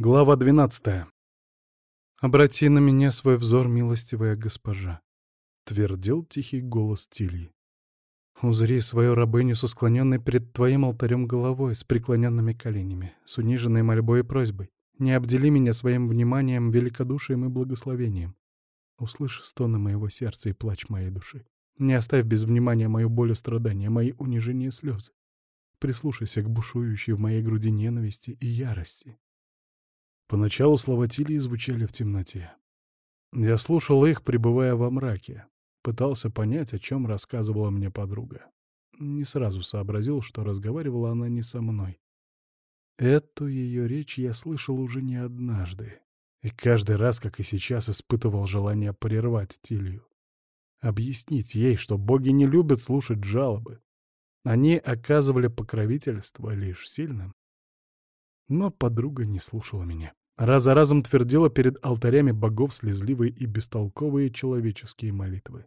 Глава 12. «Обрати на меня свой взор, милостивая госпожа», — твердил тихий голос Тильи. «Узри свою рабыню со склоненной перед твоим алтарем головой, с преклоненными коленями, с униженной мольбой и просьбой. Не обдели меня своим вниманием, великодушием и благословением. Услышь стоны моего сердца и плач моей души. Не оставь без внимания мою боль и страдания, мои унижения и слезы. Прислушайся к бушующей в моей груди ненависти и ярости. Поначалу слова Тилии звучали в темноте. Я слушал их, пребывая во мраке. Пытался понять, о чем рассказывала мне подруга. Не сразу сообразил, что разговаривала она не со мной. Эту ее речь я слышал уже не однажды. И каждый раз, как и сейчас, испытывал желание прервать Тилью. Объяснить ей, что боги не любят слушать жалобы. Они оказывали покровительство лишь сильным. Но подруга не слушала меня. Раз за разом твердила перед алтарями богов слезливые и бестолковые человеческие молитвы.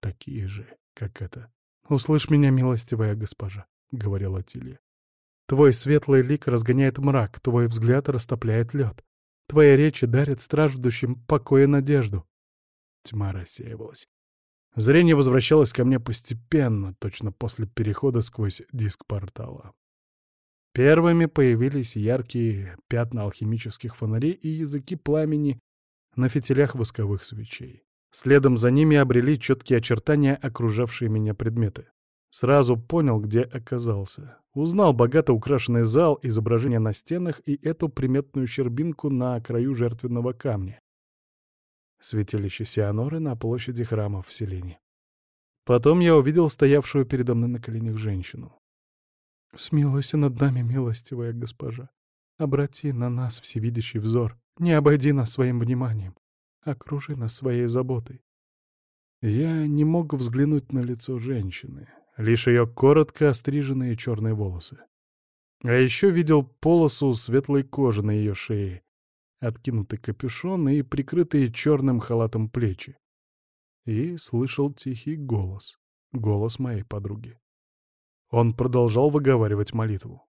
Такие же, как это. «Услышь меня, милостивая госпожа», — говорила Тилья. «Твой светлый лик разгоняет мрак, твой взгляд растопляет лед. Твои речи дарят страждущим покой и надежду». Тьма рассеивалась. Зрение возвращалось ко мне постепенно, точно после перехода сквозь диск портала. Первыми появились яркие пятна алхимических фонарей и языки пламени на фитилях восковых свечей. Следом за ними обрели четкие очертания окружавшие меня предметы. Сразу понял, где оказался. Узнал богато украшенный зал, изображения на стенах и эту приметную щербинку на краю жертвенного камня. Святилище Сианоры на площади храма в селении. Потом я увидел стоявшую передо мной на коленях женщину. Смилуйся над нами, милостивая госпожа. Обрати на нас всевидящий взор. Не обойди нас своим вниманием. Окружи нас своей заботой. Я не мог взглянуть на лицо женщины, лишь ее коротко остриженные черные волосы. А еще видел полосу светлой кожи на ее шее, откинутый капюшон и прикрытые черным халатом плечи. И слышал тихий голос, голос моей подруги. Он продолжал выговаривать молитву.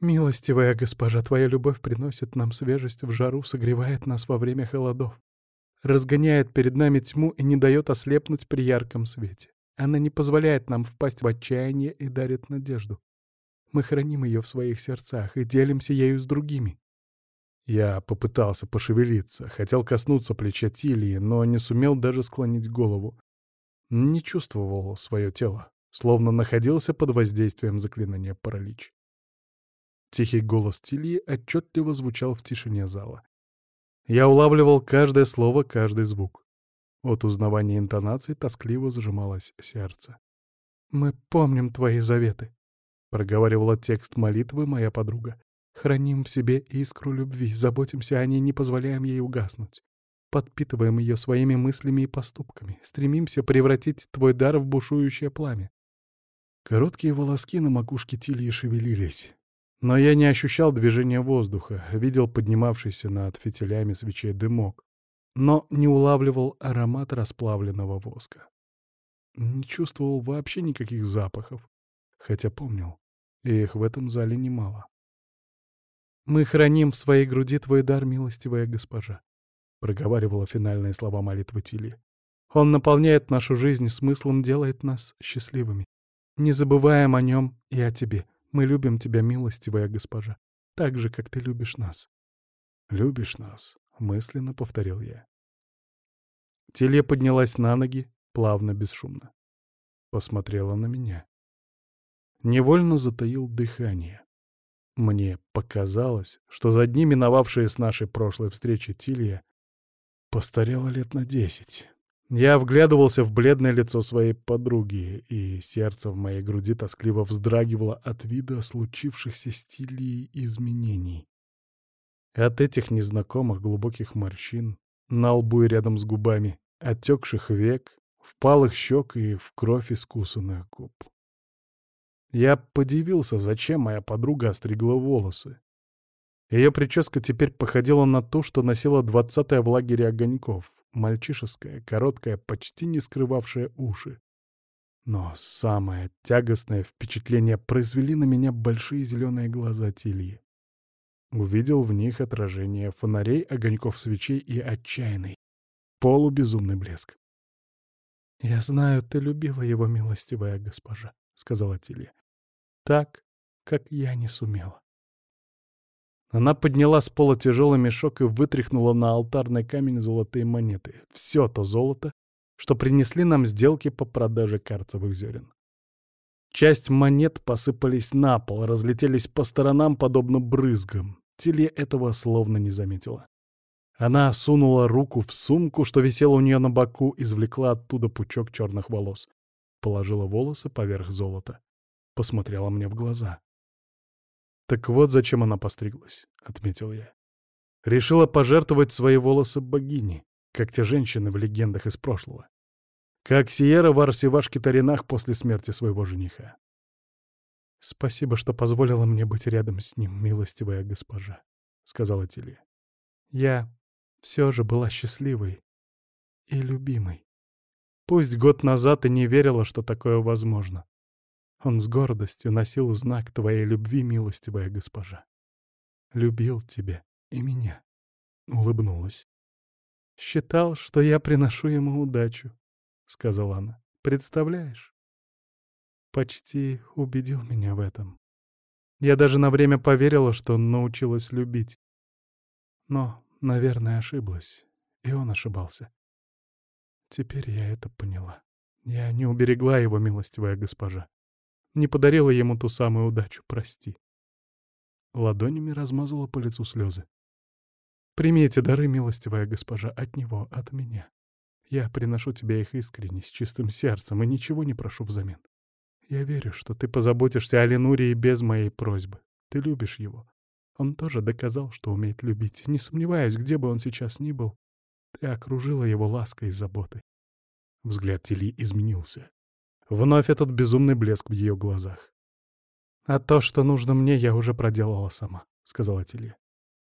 «Милостивая госпожа, твоя любовь приносит нам свежесть в жару, согревает нас во время холодов, разгоняет перед нами тьму и не дает ослепнуть при ярком свете. Она не позволяет нам впасть в отчаяние и дарит надежду. Мы храним ее в своих сердцах и делимся ею с другими». Я попытался пошевелиться, хотел коснуться плеча Тилии, но не сумел даже склонить голову. Не чувствовал свое тело словно находился под воздействием заклинания паралич. Тихий голос Тильи отчетливо звучал в тишине зала. Я улавливал каждое слово, каждый звук. От узнавания интонаций тоскливо сжималось сердце. «Мы помним твои заветы», — проговаривала текст молитвы моя подруга. «Храним в себе искру любви, заботимся о ней, не позволяем ей угаснуть. Подпитываем ее своими мыслями и поступками, стремимся превратить твой дар в бушующее пламя. Короткие волоски на макушке Тильи шевелились. Но я не ощущал движения воздуха, видел поднимавшийся над фитилями свечей дымок, но не улавливал аромат расплавленного воска. Не чувствовал вообще никаких запахов, хотя помнил, их в этом зале немало. «Мы храним в своей груди твой дар, милостивая госпожа», — проговаривала финальные слова молитвы Тили. «Он наполняет нашу жизнь смыслом, делает нас счастливыми. Не забываем о нем и о тебе. Мы любим тебя, милостивая госпожа, так же, как ты любишь нас. «Любишь нас», — мысленно повторил я. Теле поднялась на ноги, плавно, бесшумно. Посмотрела на меня. Невольно затаил дыхание. Мне показалось, что за дни, миновавшие с нашей прошлой встречи Тилья, постарела лет на десять. Я вглядывался в бледное лицо своей подруги, и сердце в моей груди тоскливо вздрагивало от вида случившихся стилей изменений. От этих незнакомых глубоких морщин, на лбу и рядом с губами, отекших век, впалых щек и в кровь искусанных губ. Я подивился, зачем моя подруга остригла волосы. Ее прическа теперь походила на то, что носила двадцатая в лагере огоньков мальчишеская, короткая, почти не скрывавшая уши. Но самое тягостное впечатление произвели на меня большие зеленые глаза Тильи. Увидел в них отражение фонарей, огоньков свечей и отчаянный, полубезумный блеск. «Я знаю, ты любила его, милостивая госпожа», — сказала Тилья. «Так, как я не сумела». Она подняла с пола тяжелый мешок и вытряхнула на алтарный камень золотые монеты. Все то золото, что принесли нам сделки по продаже карцевых зерен. Часть монет посыпались на пол, разлетелись по сторонам, подобно брызгам. Тилья этого словно не заметила. Она сунула руку в сумку, что висела у нее на боку, извлекла оттуда пучок черных волос. Положила волосы поверх золота. Посмотрела мне в глаза. «Так вот зачем она постриглась», — отметил я. Решила пожертвовать свои волосы богине, как те женщины в легендах из прошлого. Как Сиера в Арсивашке-Таринах после смерти своего жениха. «Спасибо, что позволила мне быть рядом с ним, милостивая госпожа», — сказала Тилья. «Я все же была счастливой и любимой. Пусть год назад и не верила, что такое возможно. Он с гордостью носил знак твоей любви, милостивая госпожа. Любил тебя и меня. Улыбнулась. Считал, что я приношу ему удачу, — сказала она. Представляешь? Почти убедил меня в этом. Я даже на время поверила, что научилась любить. Но, наверное, ошиблась. И он ошибался. Теперь я это поняла. Я не уберегла его, милостивая госпожа. Не подарила ему ту самую удачу, прости. Ладонями размазала по лицу слезы. Прими эти дары, милостивая госпожа, от него, от меня. Я приношу тебе их искренне, с чистым сердцем, и ничего не прошу взамен. Я верю, что ты позаботишься о Ленуре и без моей просьбы. Ты любишь его. Он тоже доказал, что умеет любить. Не сомневаюсь, где бы он сейчас ни был, ты окружила его лаской и заботой. Взгляд Тили изменился. Вновь этот безумный блеск в ее глазах. «А то, что нужно мне, я уже проделала сама», — сказала Тилья.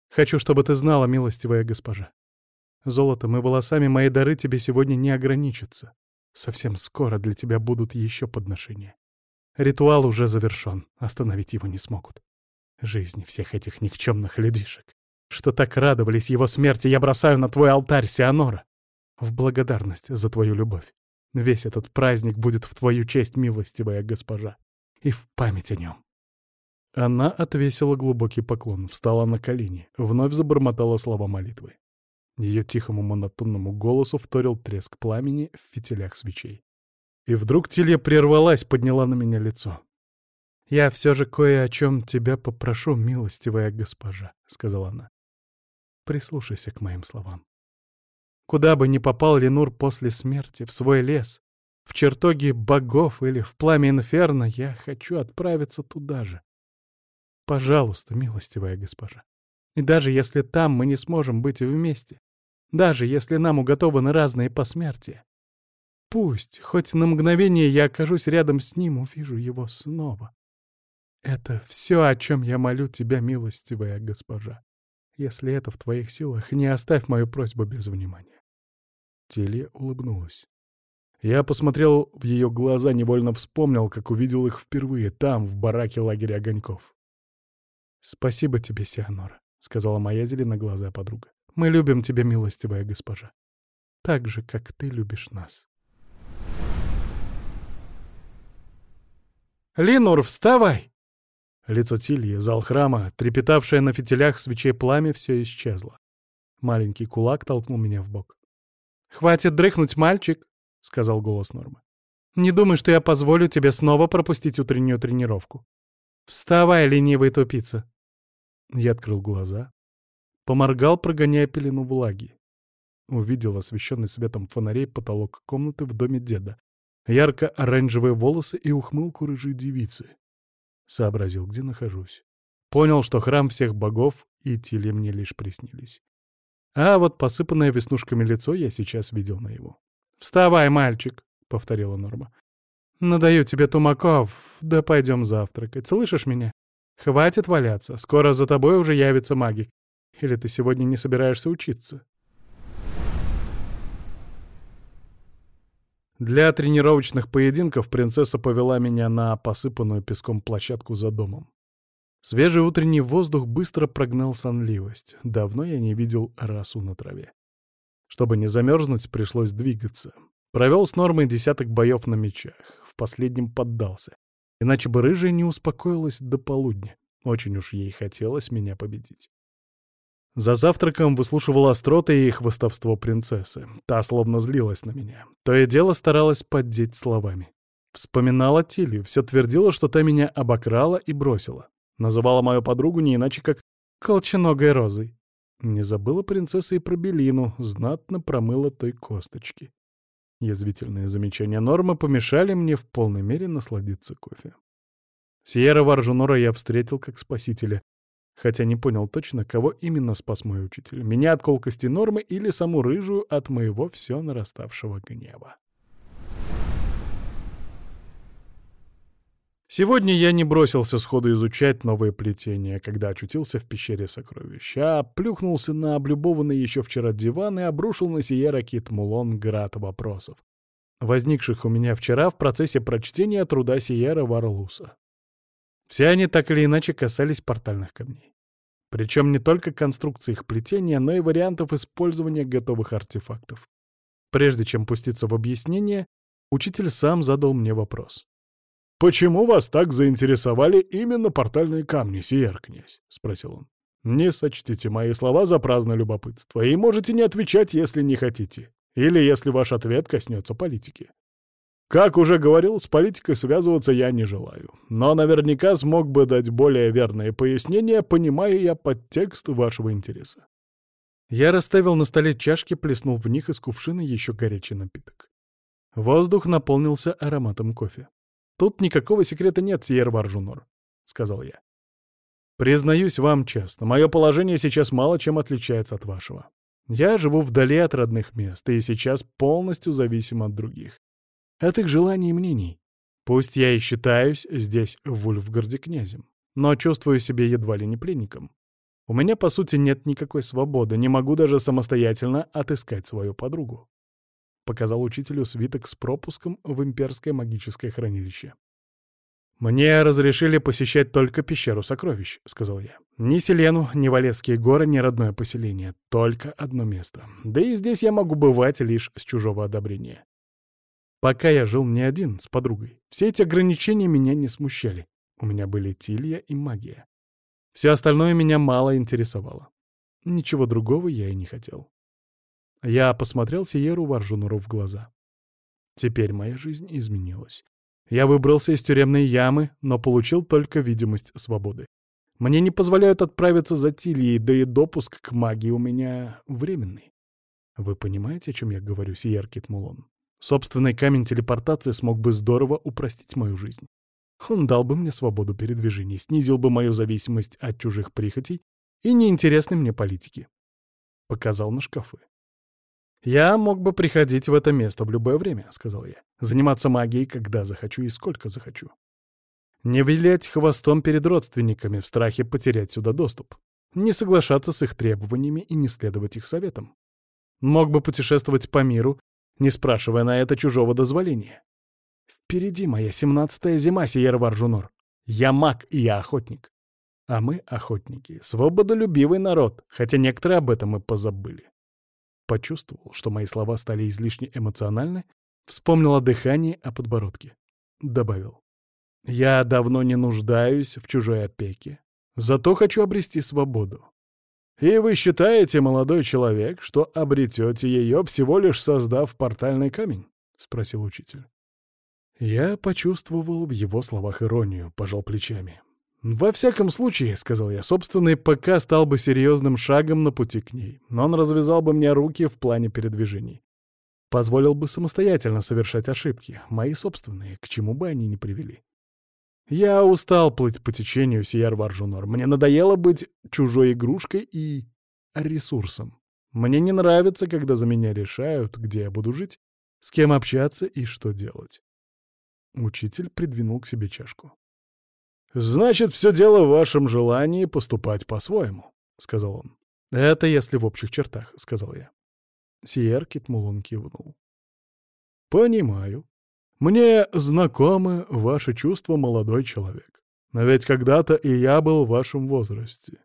«Хочу, чтобы ты знала, милостивая госпожа. Золотом и волосами мои дары тебе сегодня не ограничатся. Совсем скоро для тебя будут еще подношения. Ритуал уже завершен, остановить его не смогут. Жизни всех этих никчемных людишек, что так радовались его смерти, я бросаю на твой алтарь, Сианора, в благодарность за твою любовь. Весь этот праздник будет в твою честь, милостивая госпожа, и в память о нем. Она отвесила глубокий поклон, встала на колени, вновь забормотала слова молитвы. Ее тихому монотонному голосу вторил треск пламени в фитилях свечей. И вдруг Тилья прервалась, подняла на меня лицо. «Я все же кое о чем тебя попрошу, милостивая госпожа», — сказала она. «Прислушайся к моим словам. Куда бы ни попал Ленур после смерти, в свой лес, в чертоги богов или в пламя инферно, я хочу отправиться туда же. Пожалуйста, милостивая госпожа. И даже если там мы не сможем быть вместе, даже если нам уготованы разные посмертия, пусть хоть на мгновение я окажусь рядом с ним, увижу его снова. Это все, о чем я молю тебя, милостивая госпожа. Если это в твоих силах, не оставь мою просьбу без внимания. Телья улыбнулась. Я посмотрел в ее глаза, невольно вспомнил, как увидел их впервые там, в бараке лагеря огоньков. «Спасибо тебе, Сианора», — сказала моя зеленоглазая подруга. «Мы любим тебя, милостивая госпожа. Так же, как ты любишь нас». «Линур, вставай!» Лицо Тильи, зал храма, трепетавшее на фитилях свечей пламя, все исчезло. Маленький кулак толкнул меня в бок. «Хватит дрыхнуть, мальчик!» — сказал голос Нормы. «Не думай, что я позволю тебе снова пропустить утреннюю тренировку. Вставай, ленивый тупица!» Я открыл глаза, поморгал, прогоняя пелену влаги. Увидел освещенный светом фонарей потолок комнаты в доме деда, ярко-оранжевые волосы и ухмылку рыжей девицы. Сообразил, где нахожусь. Понял, что храм всех богов и Тиле мне лишь приснились. А вот посыпанное веснушками лицо я сейчас видел на его. «Вставай, мальчик!» — повторила Норма. «Надаю тебе тумаков, да пойдем завтракать. Слышишь меня? Хватит валяться, скоро за тобой уже явится магик. Или ты сегодня не собираешься учиться?» Для тренировочных поединков принцесса повела меня на посыпанную песком площадку за домом. Свежий утренний воздух быстро прогнал сонливость. Давно я не видел росу на траве. Чтобы не замерзнуть, пришлось двигаться. Провел с нормой десяток боев на мечах. В последнем поддался. Иначе бы рыжая не успокоилась до полудня. Очень уж ей хотелось меня победить. За завтраком выслушивала остроты и хвостовство принцессы. Та словно злилась на меня. То и дело старалась поддеть словами. Вспоминала Тилью, все твердила, что та меня обокрала и бросила. Называла мою подругу не иначе, как «колченогой розой». Не забыла принцесса и про Белину, знатно промыла той косточки. Язвительные замечания Нормы помешали мне в полной мере насладиться кофе. Сиера Варжунора я встретил как спасителя, хотя не понял точно, кого именно спас мой учитель. Меня от колкости Нормы или саму рыжую от моего все нараставшего гнева. Сегодня я не бросился сходу изучать новые плетения, когда очутился в пещере сокровищ, а плюхнулся на облюбованный еще вчера диван и обрушил на Сиера Кит Мулон град вопросов, возникших у меня вчера в процессе прочтения труда Сиера Варлуса. Все они так или иначе касались портальных камней. Причем не только конструкции их плетения, но и вариантов использования готовых артефактов. Прежде чем пуститься в объяснение, учитель сам задал мне вопрос. «Почему вас так заинтересовали именно портальные камни, сиер князь?» — спросил он. «Не сочтите мои слова за праздное любопытство, и можете не отвечать, если не хотите, или если ваш ответ коснется политики. Как уже говорил, с политикой связываться я не желаю, но наверняка смог бы дать более верное пояснение, понимая я подтекст вашего интереса». Я расставил на столе чашки, плеснул в них из кувшина еще горячий напиток. Воздух наполнился ароматом кофе. «Тут никакого секрета нет, Сьер Варжунор», — сказал я. «Признаюсь вам честно, мое положение сейчас мало чем отличается от вашего. Я живу вдали от родных мест и сейчас полностью зависим от других. От их желаний и мнений. Пусть я и считаюсь здесь, в Вульфгарде, князем, но чувствую себя едва ли не пленником. У меня, по сути, нет никакой свободы, не могу даже самостоятельно отыскать свою подругу. Показал учителю свиток с пропуском в имперское магическое хранилище. «Мне разрешили посещать только пещеру сокровищ», — сказал я. «Ни Селену, ни Валецкие горы, ни родное поселение. Только одно место. Да и здесь я могу бывать лишь с чужого одобрения. Пока я жил не один, с подругой. Все эти ограничения меня не смущали. У меня были Тилья и магия. Все остальное меня мало интересовало. Ничего другого я и не хотел. Я посмотрел Сиеру Варжунуру в глаза. Теперь моя жизнь изменилась. Я выбрался из тюремной ямы, но получил только видимость свободы. Мне не позволяют отправиться за Тильей, да и допуск к магии у меня временный. Вы понимаете, о чем я говорю, Сиер Китмулон? Собственный камень телепортации смог бы здорово упростить мою жизнь. Он дал бы мне свободу передвижений, снизил бы мою зависимость от чужих прихотей и неинтересной мне политики. Показал на шкафы. «Я мог бы приходить в это место в любое время», — сказал я. «Заниматься магией, когда захочу и сколько захочу. Не вилять хвостом перед родственниками в страхе потерять сюда доступ. Не соглашаться с их требованиями и не следовать их советам. Мог бы путешествовать по миру, не спрашивая на это чужого дозволения. Впереди моя семнадцатая зима, Сиер Варжунор. Я маг и я охотник. А мы, охотники, свободолюбивый народ, хотя некоторые об этом и позабыли. Почувствовал, что мои слова стали излишне эмоциональны, вспомнил о дыхании, о подбородке. Добавил. «Я давно не нуждаюсь в чужой опеке, зато хочу обрести свободу. И вы считаете, молодой человек, что обретете ее, всего лишь создав портальный камень?» — спросил учитель. Я почувствовал в его словах иронию, пожал плечами. «Во всяком случае, — сказал я, — собственный ПК стал бы серьезным шагом на пути к ней, но он развязал бы мне руки в плане передвижений. Позволил бы самостоятельно совершать ошибки, мои собственные, к чему бы они ни привели. Я устал плыть по течению, Сияр Варжунор. Мне надоело быть чужой игрушкой и ресурсом. Мне не нравится, когда за меня решают, где я буду жить, с кем общаться и что делать. Учитель придвинул к себе чашку. «Значит, все дело в вашем желании поступать по-своему», — сказал он. «Это если в общих чертах», — сказал я. Сиер Китмулон кивнул. «Понимаю. Мне знакомы ваши чувства, молодой человек. Но ведь когда-то и я был в вашем возрасте.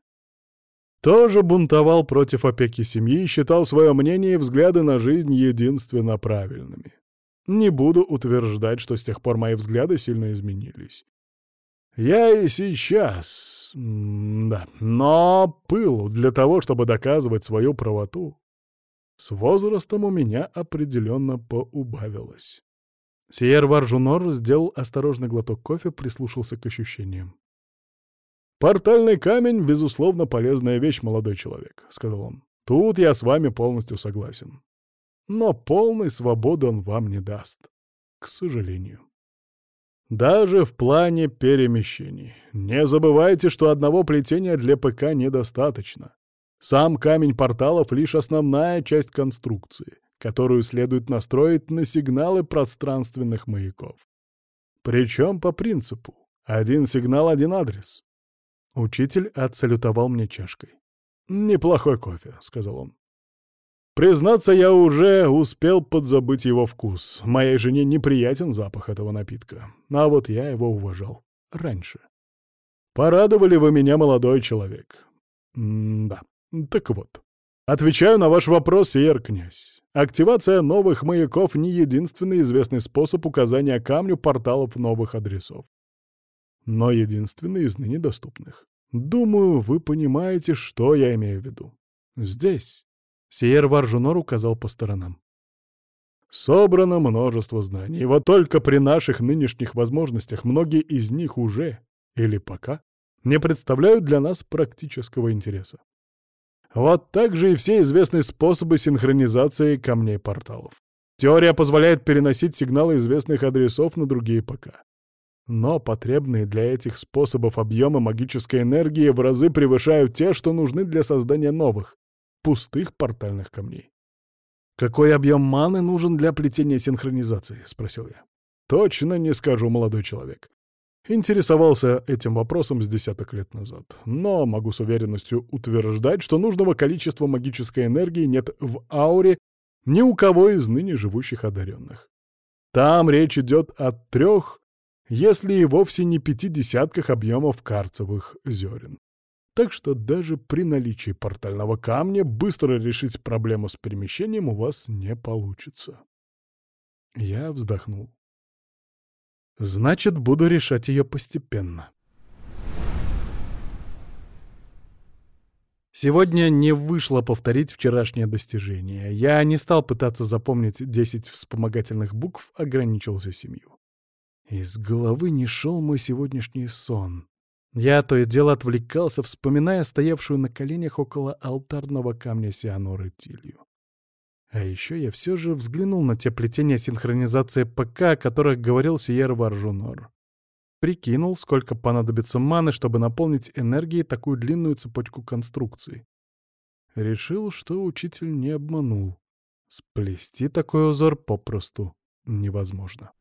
Тоже бунтовал против опеки семьи и считал свое мнение и взгляды на жизнь единственно правильными. Не буду утверждать, что с тех пор мои взгляды сильно изменились. Я и сейчас... да. Но пыл для того, чтобы доказывать свою правоту, с возрастом у меня определенно поубавилось. Сиер Варжунор сделал осторожный глоток кофе, прислушался к ощущениям. «Портальный камень — безусловно полезная вещь, молодой человек», — сказал он. «Тут я с вами полностью согласен. Но полной свободы он вам не даст. К сожалению. Даже в плане перемещений. Не забывайте, что одного плетения для ПК недостаточно. Сам камень порталов — лишь основная часть конструкции, которую следует настроить на сигналы пространственных маяков. Причем по принципу «один сигнал — один адрес». Учитель отсалютовал мне чашкой. «Неплохой кофе», — сказал он. Признаться, я уже успел подзабыть его вкус. Моей жене неприятен запах этого напитка. А вот я его уважал. Раньше. Порадовали вы меня, молодой человек. М да. Так вот. Отвечаю на ваш вопрос, сер князь. Активация новых маяков — не единственный известный способ указания камню порталов новых адресов. Но единственный из ныне доступных. Думаю, вы понимаете, что я имею в виду. Здесь, Сиер Варжунор указал по сторонам. Собрано множество знаний, вот только при наших нынешних возможностях многие из них уже, или пока, не представляют для нас практического интереса. Вот так же и все известные способы синхронизации камней порталов. Теория позволяет переносить сигналы известных адресов на другие ПК. Но потребные для этих способов объемы магической энергии в разы превышают те, что нужны для создания новых, пустых портальных камней. «Какой объем маны нужен для плетения синхронизации?» — спросил я. «Точно не скажу, молодой человек. Интересовался этим вопросом с десяток лет назад, но могу с уверенностью утверждать, что нужного количества магической энергии нет в ауре ни у кого из ныне живущих одаренных. Там речь идет о трех, если и вовсе не пяти десятках объемов карцевых зерен. Так что даже при наличии портального камня быстро решить проблему с перемещением у вас не получится. Я вздохнул. Значит, буду решать ее постепенно. Сегодня не вышло повторить вчерашнее достижение. Я не стал пытаться запомнить 10 вспомогательных букв, ограничился семью. Из головы не шел мой сегодняшний сон. Я то и дело отвлекался, вспоминая стоявшую на коленях около алтарного камня Сианоры Тилью. А еще я все же взглянул на те плетения синхронизации ПК, о которых говорил Сиер Варжунор. Прикинул, сколько понадобится маны, чтобы наполнить энергией такую длинную цепочку конструкций. Решил, что учитель не обманул. Сплести такой узор попросту невозможно.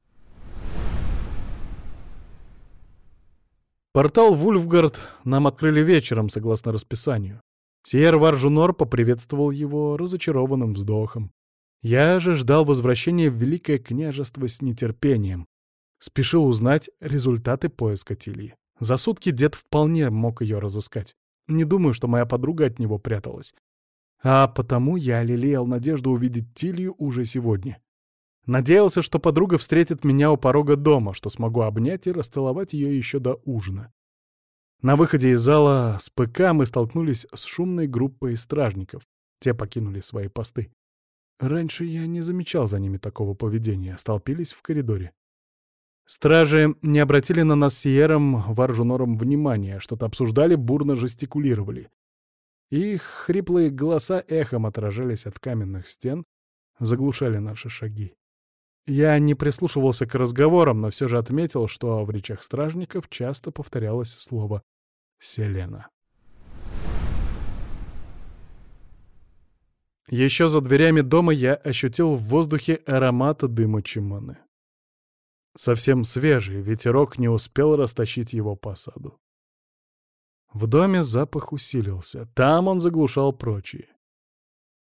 Портал Вульфгард нам открыли вечером, согласно расписанию. Сиер Варжунор поприветствовал его разочарованным вздохом. Я же ждал возвращения в Великое княжество с нетерпением. Спешил узнать результаты поиска Тильи. За сутки дед вполне мог ее разыскать. Не думаю, что моя подруга от него пряталась. А потому я лелеял надежду увидеть Тилью уже сегодня. Надеялся, что подруга встретит меня у порога дома, что смогу обнять и расцеловать ее еще до ужина. На выходе из зала с ПК мы столкнулись с шумной группой стражников. Те покинули свои посты. Раньше я не замечал за ними такого поведения, столпились в коридоре. Стражи не обратили на нас с Сиером Варжунором внимания, что-то обсуждали, бурно жестикулировали. Их хриплые голоса эхом отражались от каменных стен, заглушали наши шаги. Я не прислушивался к разговорам, но все же отметил, что в речах стражников часто повторялось слово «Селена». Еще за дверями дома я ощутил в воздухе аромат дыма чиманы. Совсем свежий, ветерок не успел растащить его по саду. В доме запах усилился, там он заглушал прочие.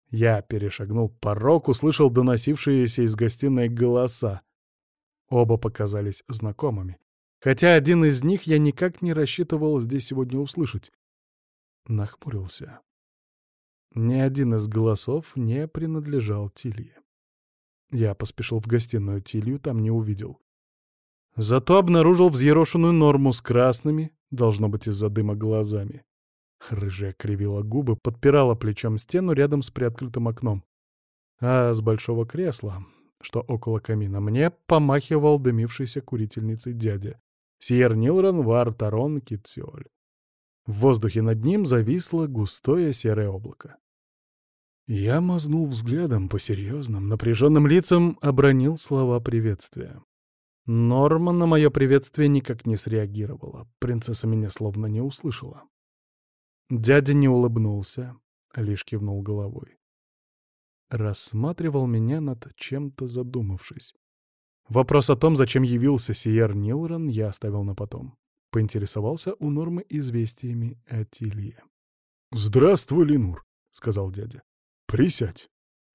Я перешагнул порог, услышал доносившиеся из гостиной голоса. Оба показались знакомыми. хотя один из них я никак не рассчитывал здесь сегодня услышать. Нахмурился. Ни один из голосов не принадлежал Тилье. Я поспешил в гостиную Тилью, там не увидел. Зато обнаружил взъерошенную норму с красными, должно быть из-за дыма, глазами. Рыжая кривила губы, подпирала плечом стену рядом с приоткрытым окном. А с большого кресла, что около камина, мне помахивал дымившийся курительницей дядя. Сьер Нилрон Вар Тарон Китсиоль. В воздухе над ним зависло густое серое облако. Я мазнул взглядом по серьезным, напряженным лицам, обронил слова приветствия. Норма на мое приветствие никак не среагировала. Принцесса меня словно не услышала. Дядя не улыбнулся, лишь кивнул головой. Рассматривал меня над чем-то задумавшись. Вопрос о том, зачем явился Сиер Нилрон, я оставил на потом. Поинтересовался у Нормы известиями о Тилье. «Здравствуй, Линур», — сказал дядя. «Присядь».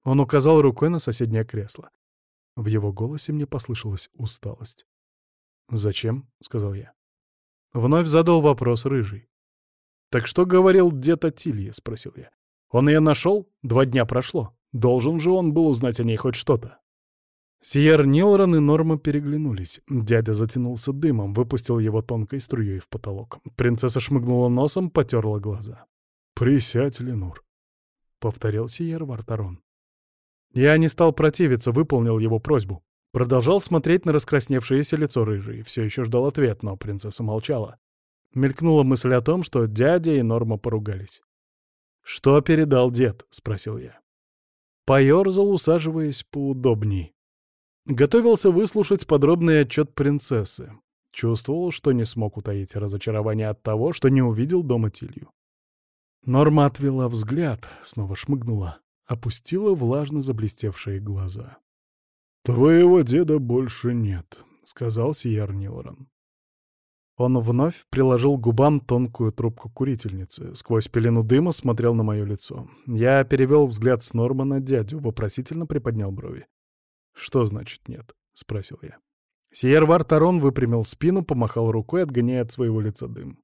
Он указал рукой на соседнее кресло. В его голосе мне послышалась усталость. «Зачем?» — сказал я. Вновь задал вопрос рыжий. «Так что говорил дед о Тилье?» — спросил я. «Он ее нашел? Два дня прошло. Должен же он был узнать о ней хоть что-то». Сиер Нилрон и Норма переглянулись. Дядя затянулся дымом, выпустил его тонкой струей в потолок. Принцесса шмыгнула носом, потерла глаза. «Присядь, Ленур», — повторил Сиер Вартарон. Я не стал противиться, выполнил его просьбу. Продолжал смотреть на раскрасневшееся лицо рыжей. Все еще ждал ответ, но принцесса молчала. Мелькнула мысль о том, что дядя и Норма поругались. «Что передал дед?» — спросил я. Поёрзал, усаживаясь поудобней. Готовился выслушать подробный отчет принцессы. Чувствовал, что не смог утаить разочарование от того, что не увидел дома Тилью. Норма отвела взгляд, снова шмыгнула, опустила влажно заблестевшие глаза. «Твоего деда больше нет», — сказал Сиер Нилрон. Он вновь приложил губам тонкую трубку курительницы. Сквозь пелену дыма смотрел на мое лицо. Я перевел взгляд с Норма на дядю, вопросительно приподнял брови. «Что значит нет?» — спросил я. Сиер Вартарон выпрямил спину, помахал рукой, отгоняя от своего лица дым.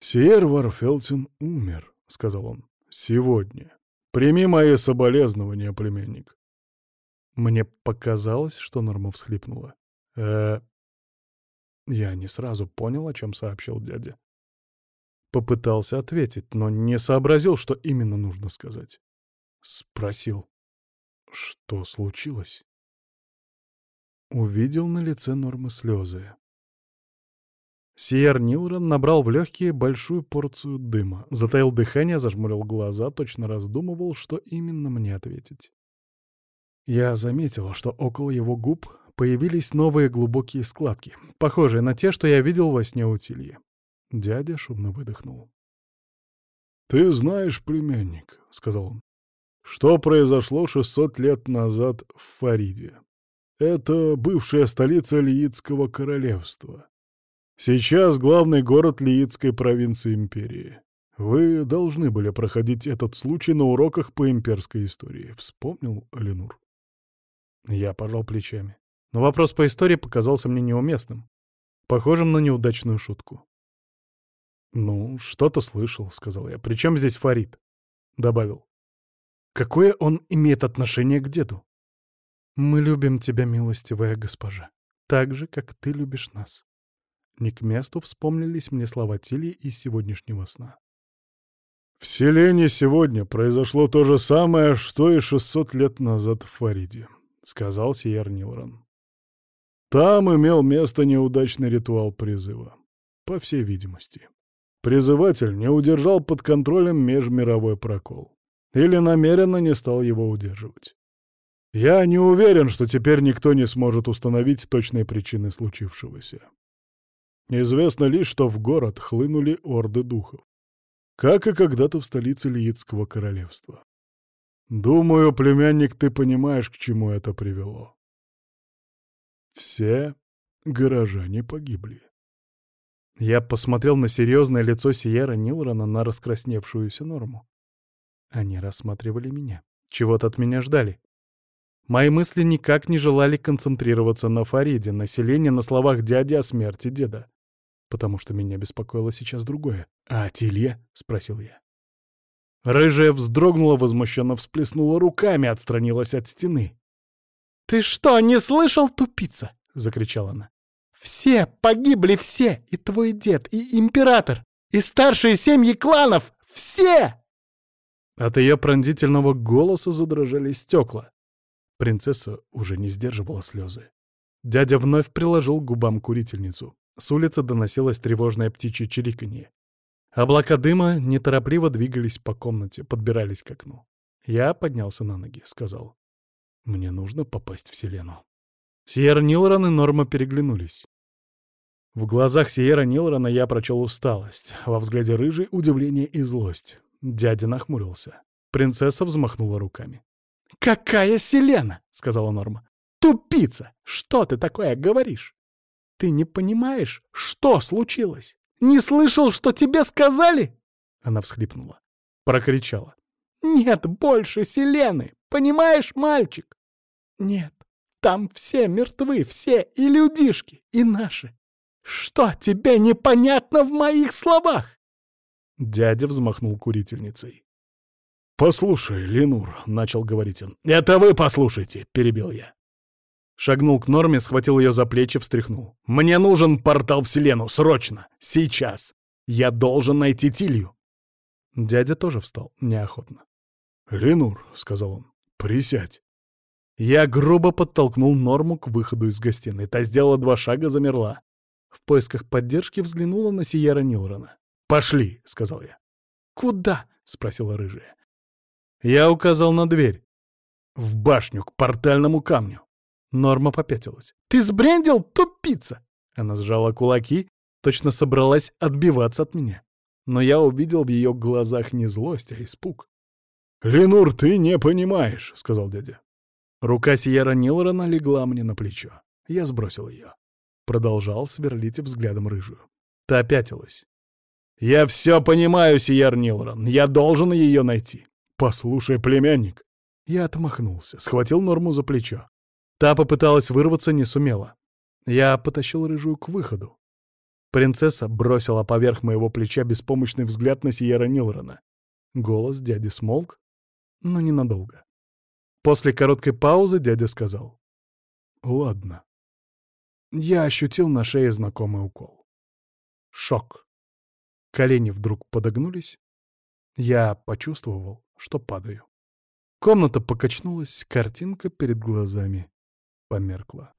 «Сиер Варфелтин умер», — сказал он. «Сегодня. Прими мои соболезнования, племянник». Мне показалось, что Норма всхлипнула. э Я не сразу понял, о чем сообщил дядя. Попытался ответить, но не сообразил, что именно нужно сказать. Спросил, что случилось? Увидел на лице Нормы слезы. Сиер Нилрон набрал в легкие большую порцию дыма, затаил дыхание, зажмурил глаза, точно раздумывал, что именно мне ответить. Я заметил, что около его губ появились новые глубокие складки, похожие на те, что я видел во сне у Тильи. Дядя шумно выдохнул. «Ты знаешь, племянник», — сказал он, — «что произошло 600 лет назад в Фариде. Это бывшая столица Лиитского королевства. Сейчас главный город Лиитской провинции империи. Вы должны были проходить этот случай на уроках по имперской истории. Вспомнил Ленур? Я пожал плечами. Но вопрос по истории показался мне неуместным. Похожим на неудачную шутку. «Ну, что-то слышал», — сказал я. «При чем здесь Фарид?» — добавил. «Какое он имеет отношение к деду?» «Мы любим тебя, милостивая госпожа, так же, как ты любишь нас». Не к месту вспомнились мне слова Тили из сегодняшнего сна. «В селении сегодня произошло то же самое, что и 600 лет назад в Фариде», — сказал Сиер Нилрон. «Там имел место неудачный ритуал призыва, по всей видимости. Призыватель не удержал под контролем межмировой прокол. Или намеренно не стал его удерживать. Я не уверен, что теперь никто не сможет установить точные причины случившегося. Известно лишь, что в город хлынули орды духов, как и когда-то в столице Лиитского королевства. Думаю, племянник, ты понимаешь, к чему это привело. Все горожане погибли. Я посмотрел на серьезное лицо Сиера Нилрона, на раскрасневшуюся норму. Они рассматривали меня. Чего-то от меня ждали. Мои мысли никак не желали концентрироваться на Фариде, население на словах дяди о смерти деда. Потому что меня беспокоило сейчас другое. «А Тилья?» — спросил я. Рыжая вздрогнула, возмущенно всплеснула руками, отстранилась от стены. «Ты что, не слышал, тупица?» — закричала она. «Все погибли, все! И твой дед, и император, и старшие семьи кланов! Все!» От ее пронзительного голоса задрожали стекла. Принцесса уже не сдерживала слезы. Дядя вновь приложил к губам курительницу. С улицы доносилось тревожное птичье чириканье. Облака дыма неторопливо двигались по комнате, подбирались к окну. Я поднялся на ноги, сказал. «Мне нужно попасть в Селену». Сьерра Нилрон и Норма переглянулись. В глазах Сиера Нилрона я прочел усталость, во взгляде рыжий — удивление и злость. Дядя нахмурился. Принцесса взмахнула руками. «Какая Селена!» — сказала Норма. «Тупица! Что ты такое говоришь? Ты не понимаешь, что случилось? Не слышал, что тебе сказали?» Она всхлипнула. Прокричала. «Нет больше Селены! Понимаешь, мальчик? Нет, там все мертвы, все, и людишки, и наши. Что тебе непонятно в моих словах?» Дядя взмахнул курительницей. «Послушай, Ленур», — начал говорить он. «Это вы послушайте», — перебил я. Шагнул к Норме, схватил ее за плечи, встряхнул. «Мне нужен портал Вселену, срочно, сейчас. Я должен найти Тилью». Дядя тоже встал, неохотно. «Ленур», — сказал он, — «присядь». Я грубо подтолкнул Норму к выходу из гостиной. Та сделала два шага, замерла. В поисках поддержки взглянула на Сиера Нилрона. «Пошли», — сказал я. «Куда?» — спросила рыжая. Я указал на дверь. В башню, к портальному камню. Норма попятилась. «Ты сбрендил, тупица!» Она сжала кулаки, точно собралась отбиваться от меня. Но я увидел в ее глазах не злость, а испуг. «Ленур, ты не понимаешь», — сказал дядя. Рука Сиера Нилрона легла мне на плечо. Я сбросил ее. Продолжал сверлить взглядом рыжую. Та опятилась. «Я все понимаю, Сиер Нилрон. Я должен ее найти. «Послушай, племянник!» Я отмахнулся, схватил Норму за плечо. Та попыталась вырваться, не сумела. Я потащил рыжую к выходу. Принцесса бросила поверх моего плеча беспомощный взгляд на Сиера Нилрона. Голос дяди смолк, но ненадолго. После короткой паузы дядя сказал. «Ладно». Я ощутил на шее знакомый укол. Шок. Колени вдруг подогнулись. Я почувствовал, что падаю. Комната покачнулась, картинка перед глазами померкла.